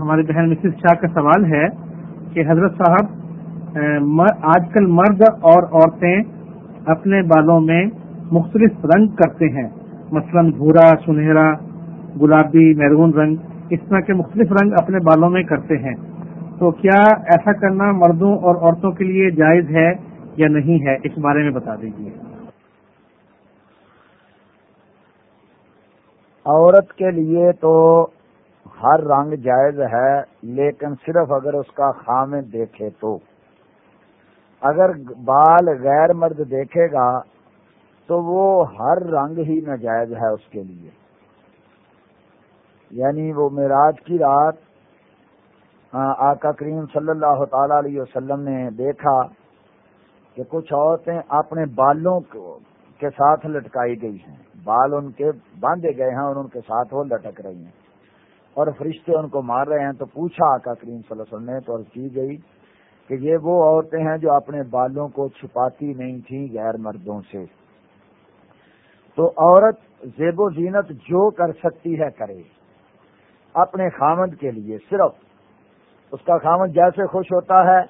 ہماری بہن مسز شاہ کا سوال ہے کہ حضرت صاحب آج کل مرد اور عورتیں اپنے بالوں میں مختلف رنگ کرتے ہیں۔ مثلا بھورا، سنہرا، گلابی، میرون رنگ، اس طرح کے مختلف رنگ اپنے بالوں میں کرتے ہیں۔ تو کیا ایسا کرنا مردوں اور عورتوں کے لیے جائز ہے یا نہیں ہے؟ اس بارے میں بتا دیجیے عورت کے لیے تو ہر رنگ جائز ہے، لیکن صرف اگر اس کا خامد دیکھے تو۔ اگر بال غیر مرد دیکھے گا، تو وہ ہر رنگ ہی ناجائز ہے اس کے لیے۔ یعنی وہ میراج کی رات آقا کریم صلی اللہ تعالی علیہ وسلم نے دیکھا کہ کچھ عورتیں اپنے بالوں کے ساتھ لٹکائی گئی ہیں۔ بال ان کے باندھے گئے ہیں اور ان کے ساتھ وہ لٹک رہی ہیں۔ اور فرشتے ان کو مار رہے ہیں تو پوچھا آقا کریم صلی اللہ علیہ وسلم نے تو کی گئی کہ یہ وہ عورتیں ہیں جو اپنے بالوں کو چھپاتی نہیں تھیں غیر مردوں سے۔ تو عورت زیب و زینت جو کر سکتی ہے کرے۔ اپنے خامد کے لیے صرف۔ اس کا خامد جیسے خوش ہوتا ہے،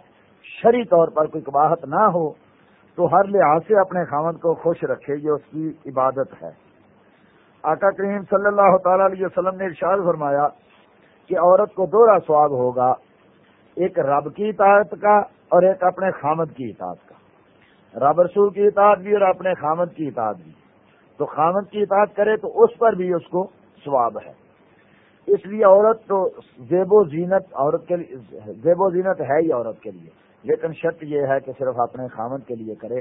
شری طور پر کوئی کباہت نہ ہو، تو ہر لحاظ سے اپنے خامد کو خوش رکھے، یہ اس کی عبادت ہے۔ آقا کریم صلی اللہ تعالی علیہ وسلم نے ارشاد فرمایا کہ عورت کو دوہرا سواب ہوگا، ایک رب کی اطاعت کا اور ایک اپنے خامد کی اطاعت کا۔ رب رسول کی اطاعت بھی اور اپنے خامد کی اطاعت بھی۔ تو خامد کی اطاعت کرے تو اس پر بھی اس کو ثواب ہے۔ اس لیے عورت تو زیب و زینت عورت کے لیے، زیب و زینت ہے ہی عورت کے لیے۔ لیکن شرط یہ ہے کہ صرف اپنے خامد کے لیے کرے۔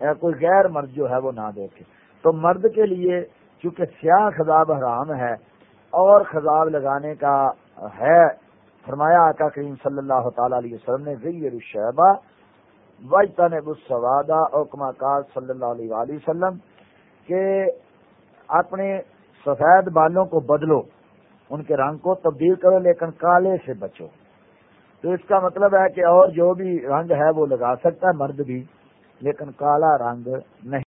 کوئی غیر مرد جو ہے وہ نہ دیکھے۔ تو مرد کے لیے چونکہ سیاہ خزاب حرام ہے اور خزاب لگانے کا ہے، فرمایا آقا کریم صلی اللہ تعالی علیہ وسلم نے غیر الشعبہ وجتا نے بسوادہ اوکما کال صلی اللہ علیہ وسلم کہ اپنے سفید بالوں کو بدلو، ان کے رنگ کو تبدیل کرو، لیکن کالے سے بچو۔ تو اس کا مطلب ہے کہ اور جو بھی رنگ ہے وہ لگا سکتا ہے، مرد بھی، لیکن کالا رنگ نہیں۔